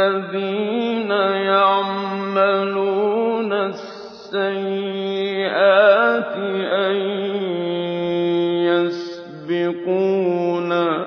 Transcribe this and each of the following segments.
الَّذِينَ يَعْمَلُونَ السَّيِّئَاتِ أَن يَسْبِقُونَا ۚ.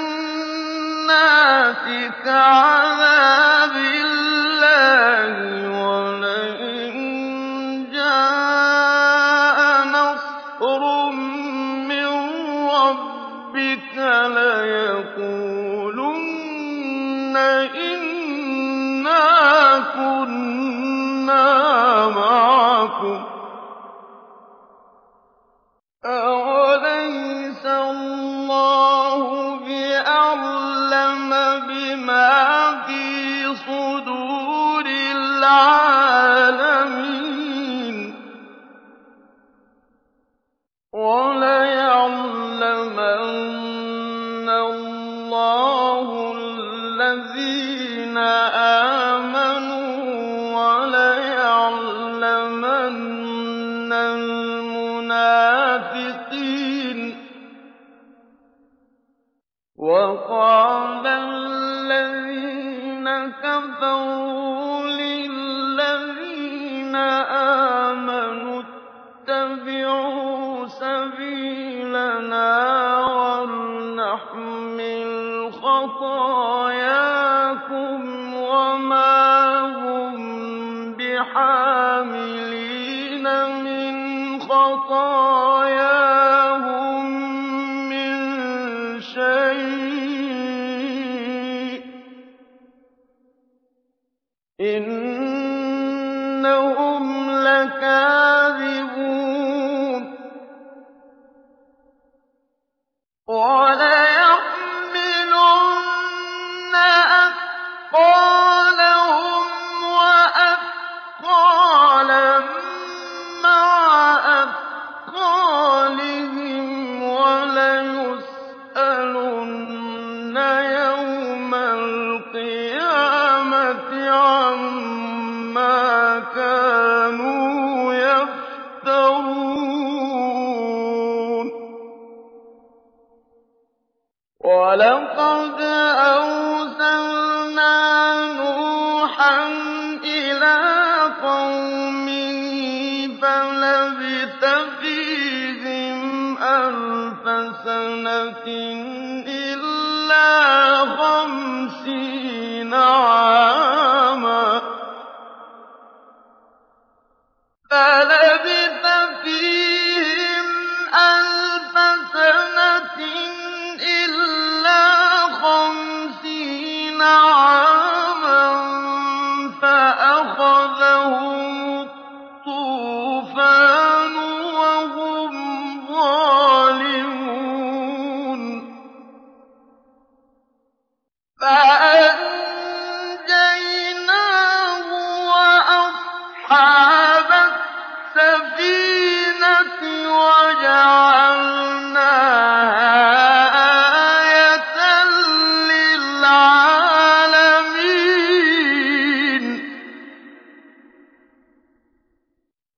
آيَاتِكَ عَذَابًا الَّذِينَ آمَنُوا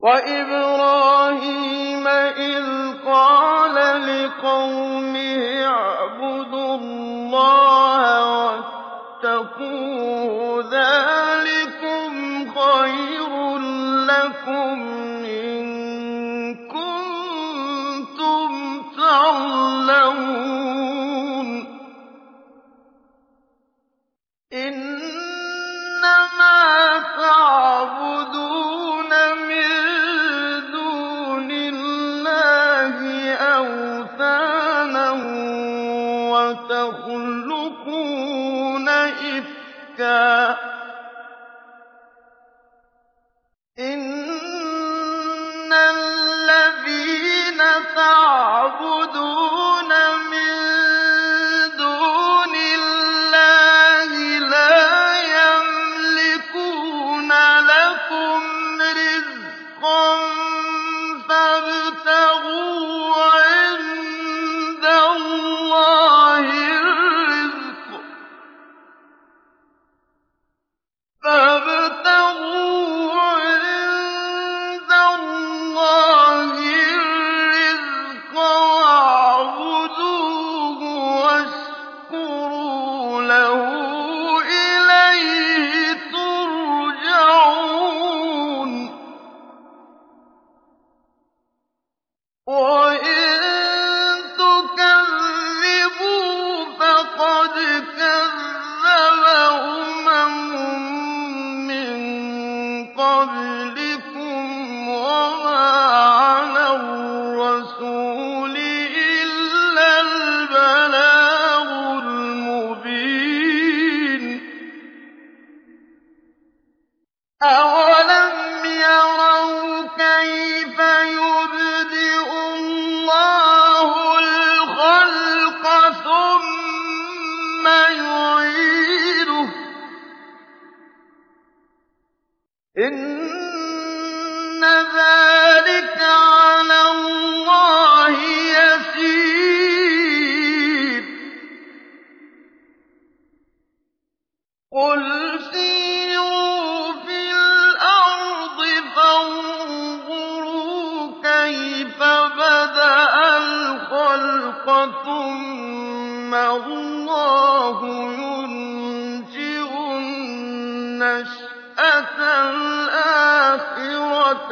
وَإِبْرَاهِيمَ إِذْ قَالَ لِقَوْمِهِ اعْبُدُوا اللَّهَ وَاتَّقُوهُ ذَٰلِكُمْ خَيْرٌ لَّكُمْ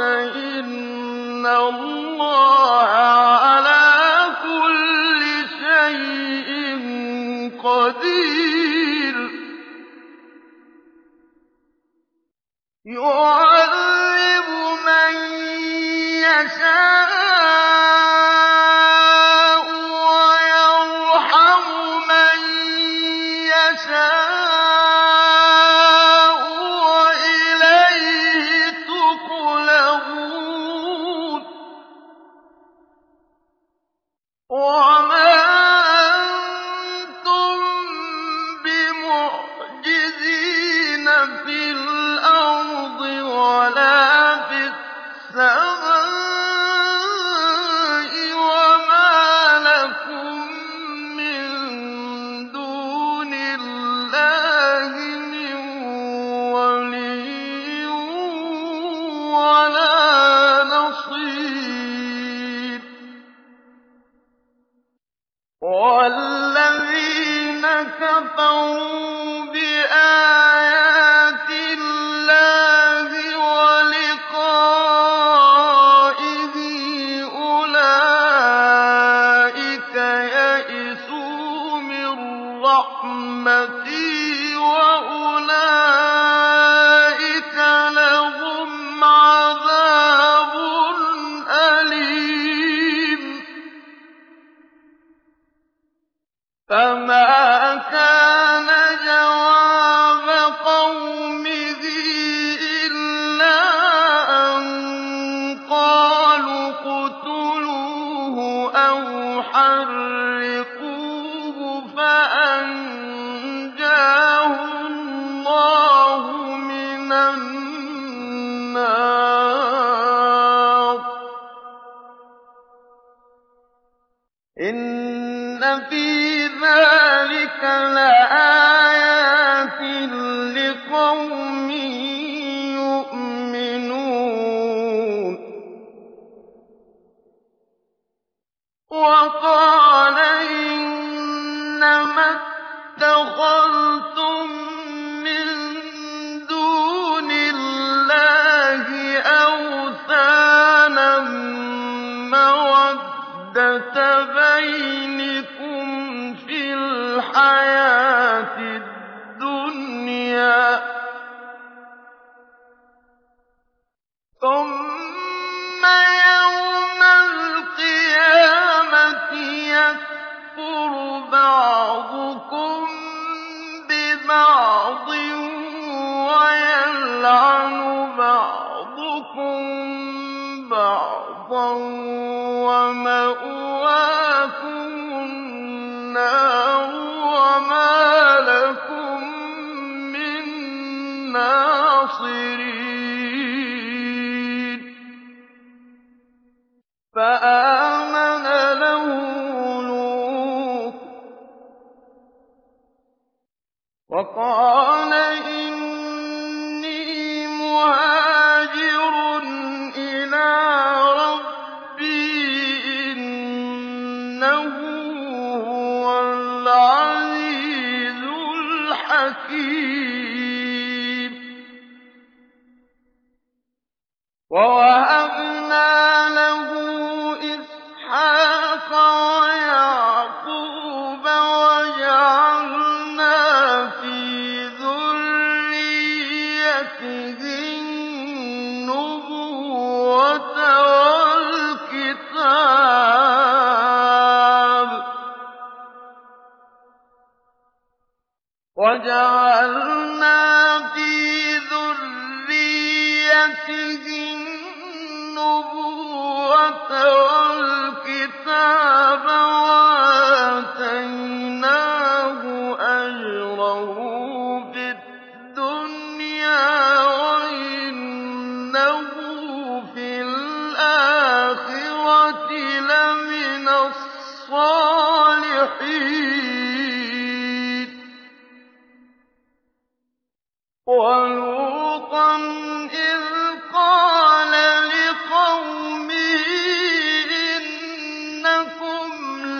الْآخِرَةَ ۚ وَالَّذِينَ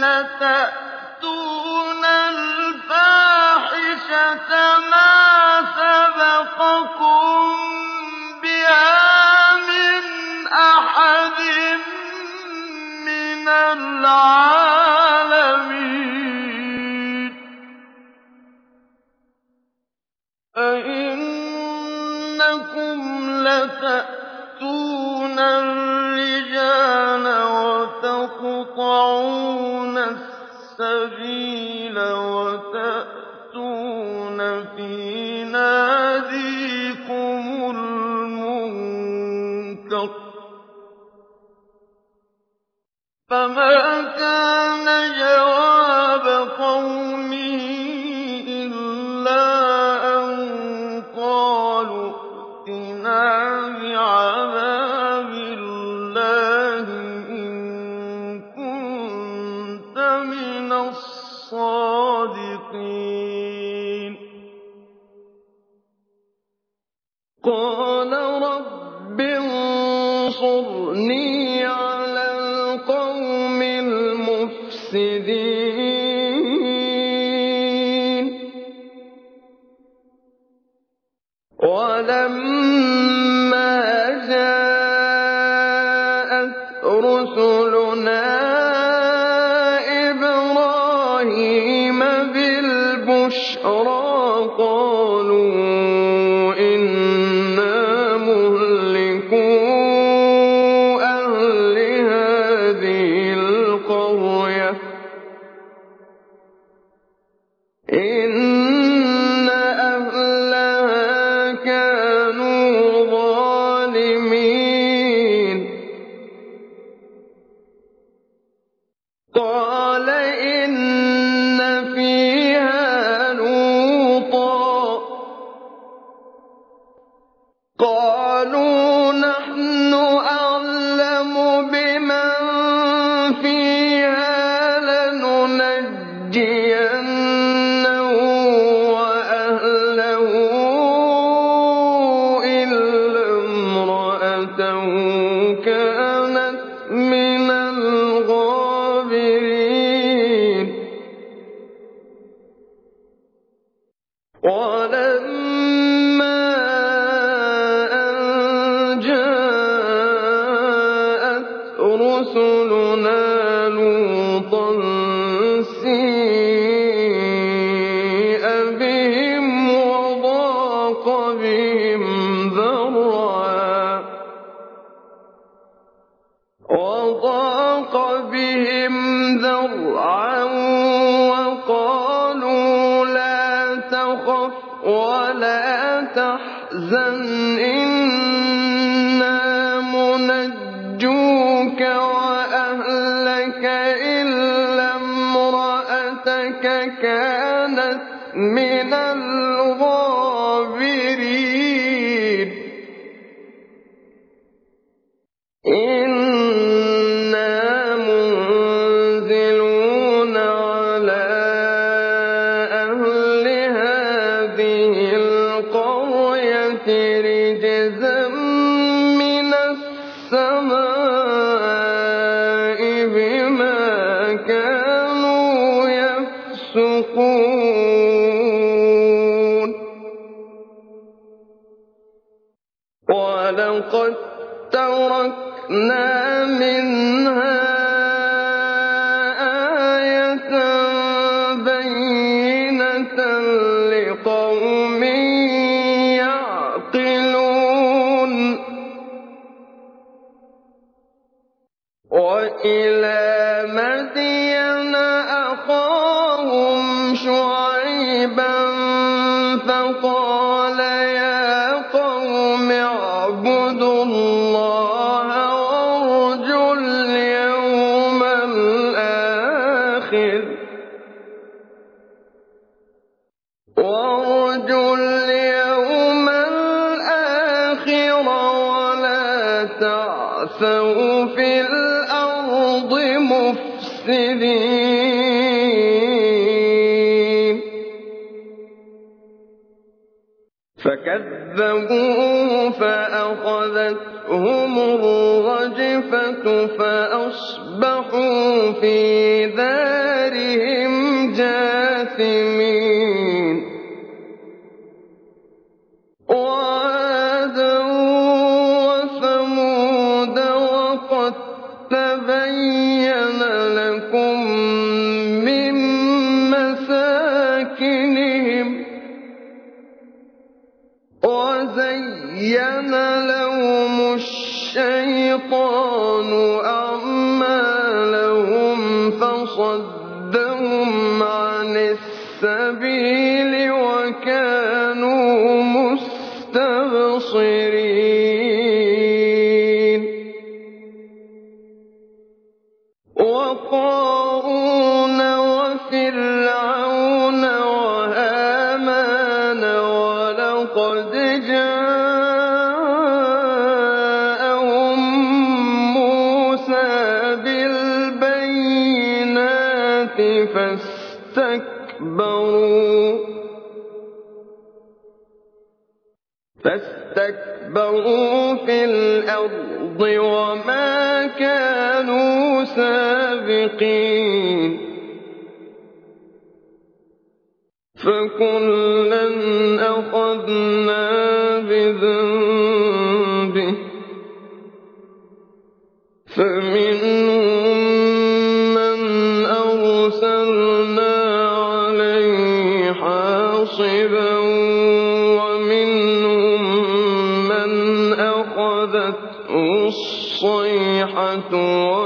لَتَأْتُونَ الْفَاحِشَةَ مَا سَبَقَكُم بِهَا مِنْ أَحَدٍ مِّنَ الْعَالَمِينَ. المفسدين ولم What? يَفْسُقُونَ. وَلَقَد تَّرَكْنَا من وما كانوا سابقين. فكلا أخذنا بذنب الْمَوْءَةُ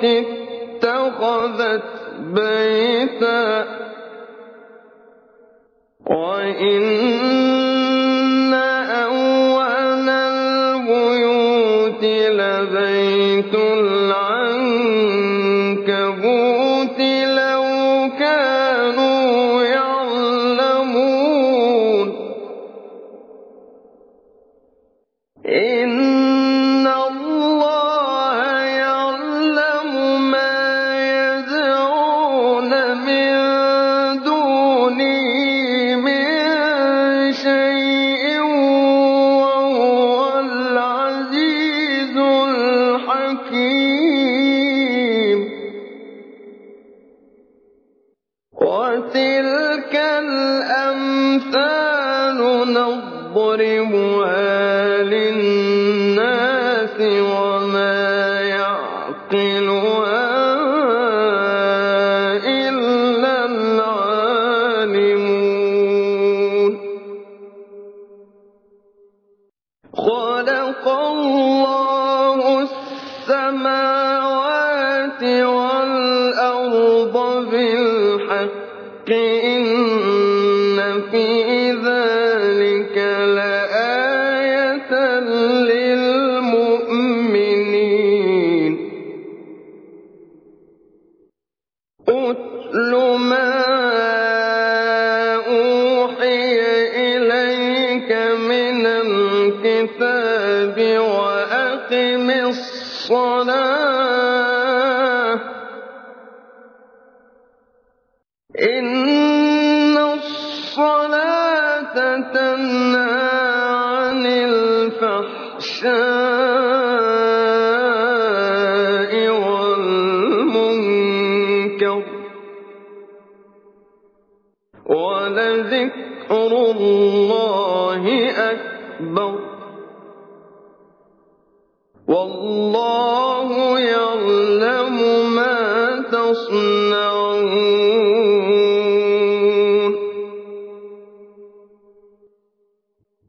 بيوتك قوم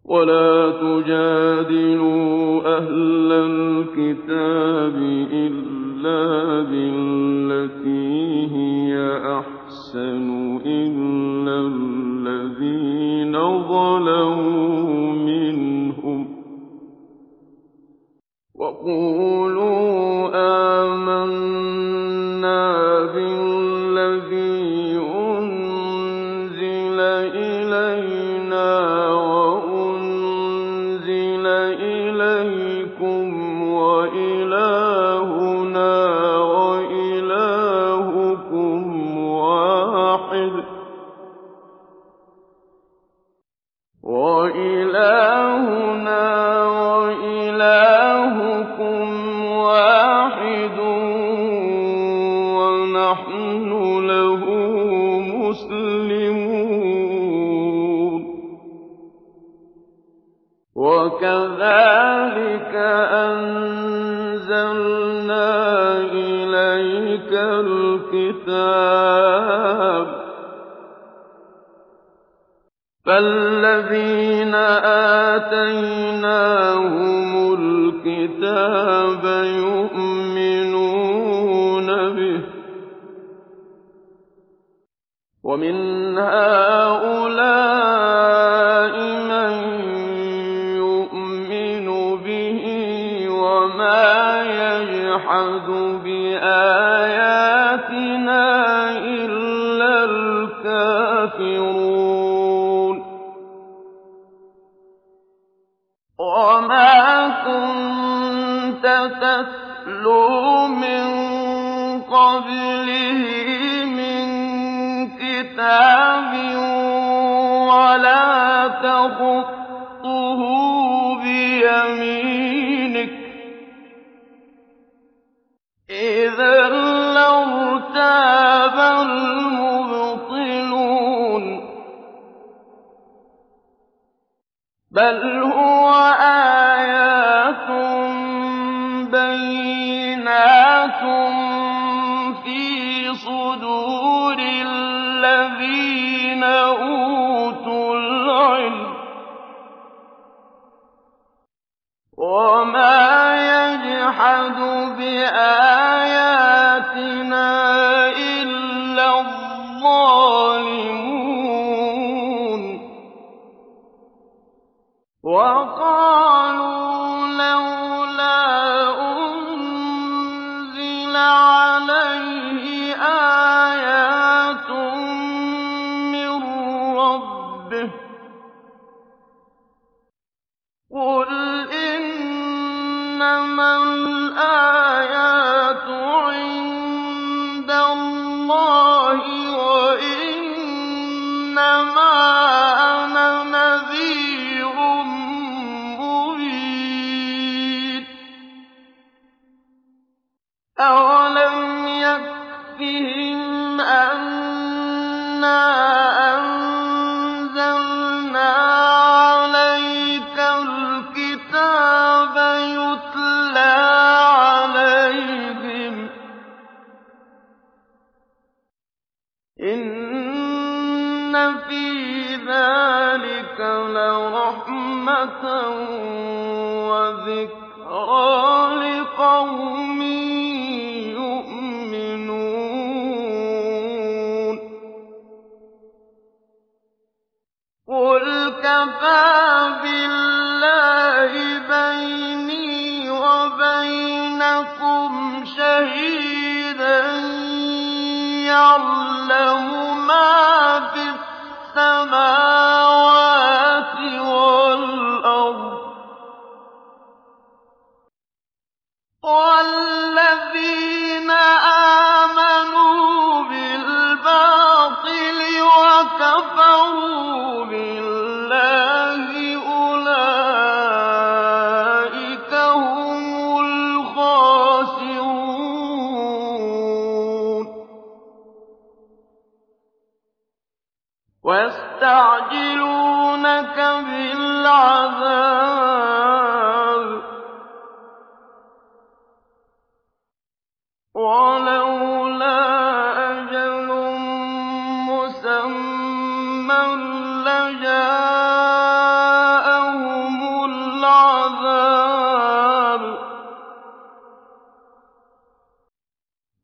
ولا تجادلوا أهل الكتاب إلا بالتي هي أحسن. آتَيْنَاهُمُ الْكِتَابَ يُؤْمِنُونَ بِهِ ۖ وَمِنْ هَٰؤُلَاءِ مَن يُؤْمِنُ بِهِ ۚ وَمَا يَجْحَدُ تَخُطُّهُ بِيَمِينِكَ ۖ إِذًا لَّارْتَابَ الْمُبْطِلُونَ وما ذِكْرَىٰ لِقَوْمٍ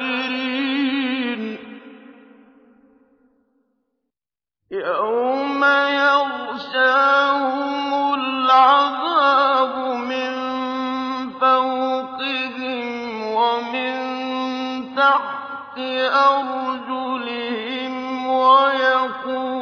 بِالْكَافِرِينَ يَوْمَ يَغْشَاهُمُ الْعَذَابُ مِن فَوْقِهِمْ وَمِن تَحْتِ أَرْجُلِهِمْ وَيَقُولُ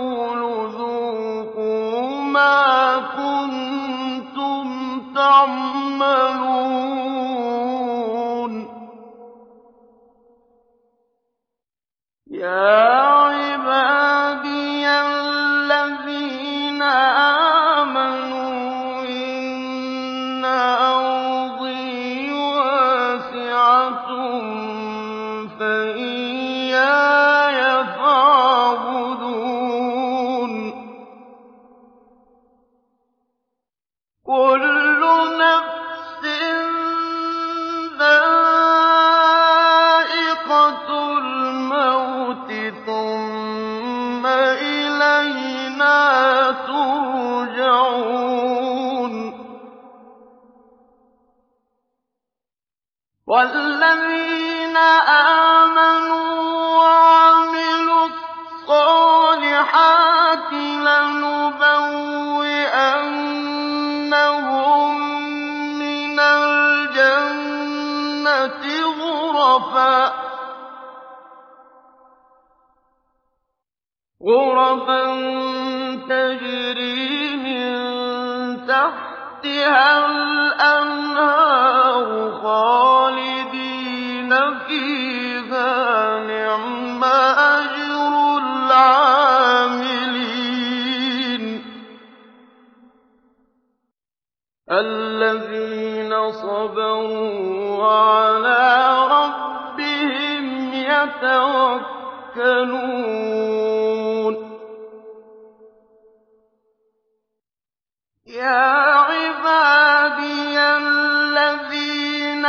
يَا يَتَوَكَّلُونَ. يَا عِبَادِيَ الَّذِينَ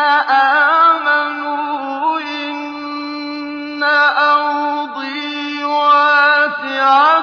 آمَنُوا إِنَّ أَرْضِي وَاسِعَةٌ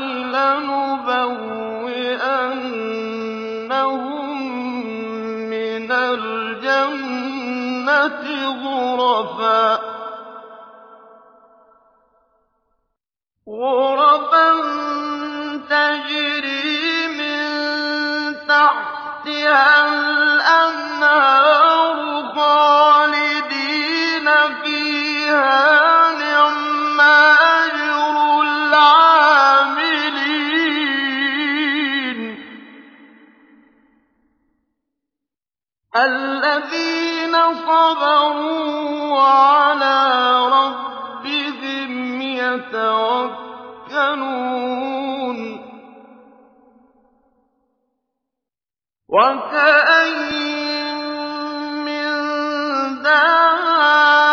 لَنُبَوِّئَنَّهُم مِّنَ الْجَنَّةِ غُرَفًا. تَجْرِي مِن تَحْتِهَا الْأَنْهَارُ وَكَأَيِّن مِّن دَابَّةٍ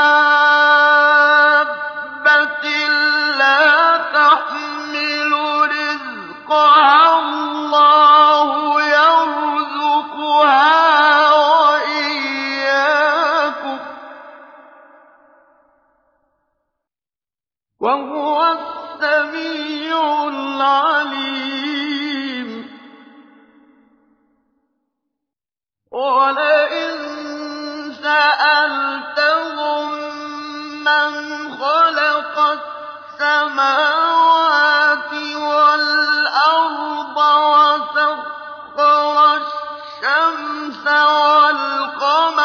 وَالشَّمْسَ وَالْقَمَرَ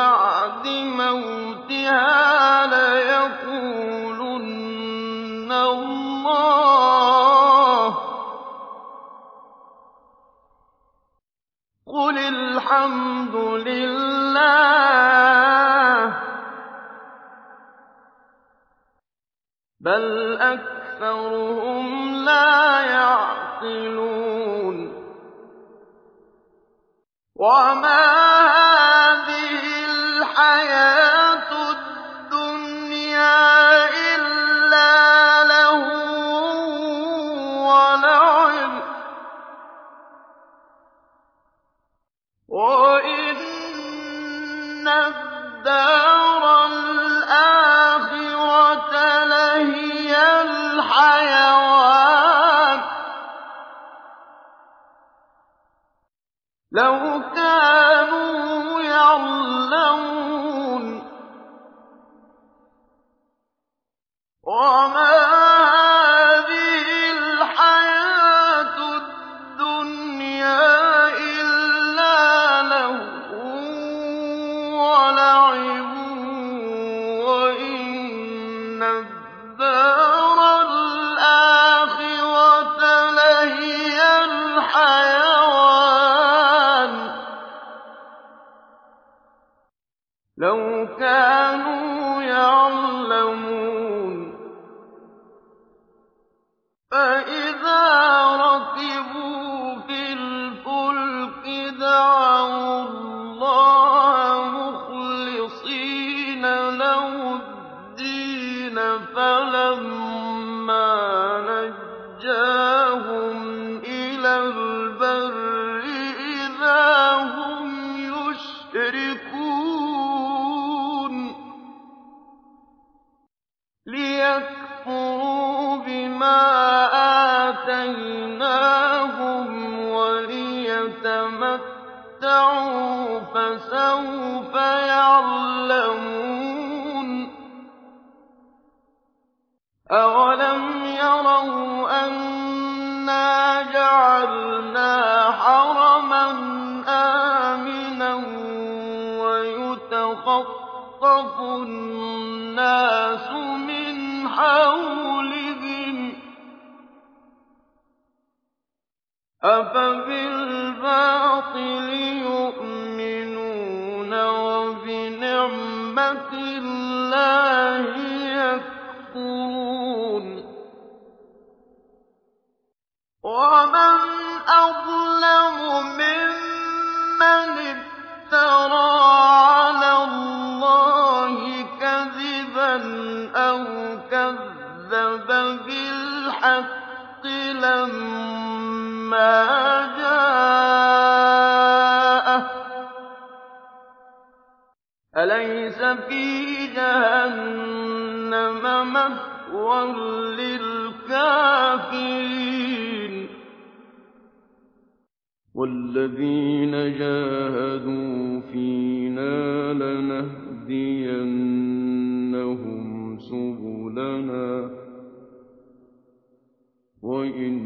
بَعْدِ مَوْتِهَا لَيَقُولُنَّ اللَّهُ ۚ. قُلِ الْحَمْدُ لِلَّهِ ۚ. بَلْ أَكْثَرُهُمْ لَا يَعْقِلُونَ. الْحَيَاةُ الدُّنْيَا. يَتَخَطَّفُ النَّاسُ مِنْ حَوْلِهِمْ ۚ أَفَبِالْبَاطِلِ يُؤْمِنُونَ وَبِنِعْمَةِ اللَّهِ يَكْفُرُونَ وَمَنْ أَظْلَمُ مِمَّنِ افْتَرَىٰ كَذَّبَ بِالْحَقِّ لَمَّا جَاءَهُ ۚ. أَلَيْسَ فِي جَهَنَّمَ مَثْوًى لِّلْكَافِرِينَ؟ وَالَّذِينَ جَاهَدُوا فِينَا لَنَهْدِيَنَّهُمْ سُبُلَنَا ۚ. وإن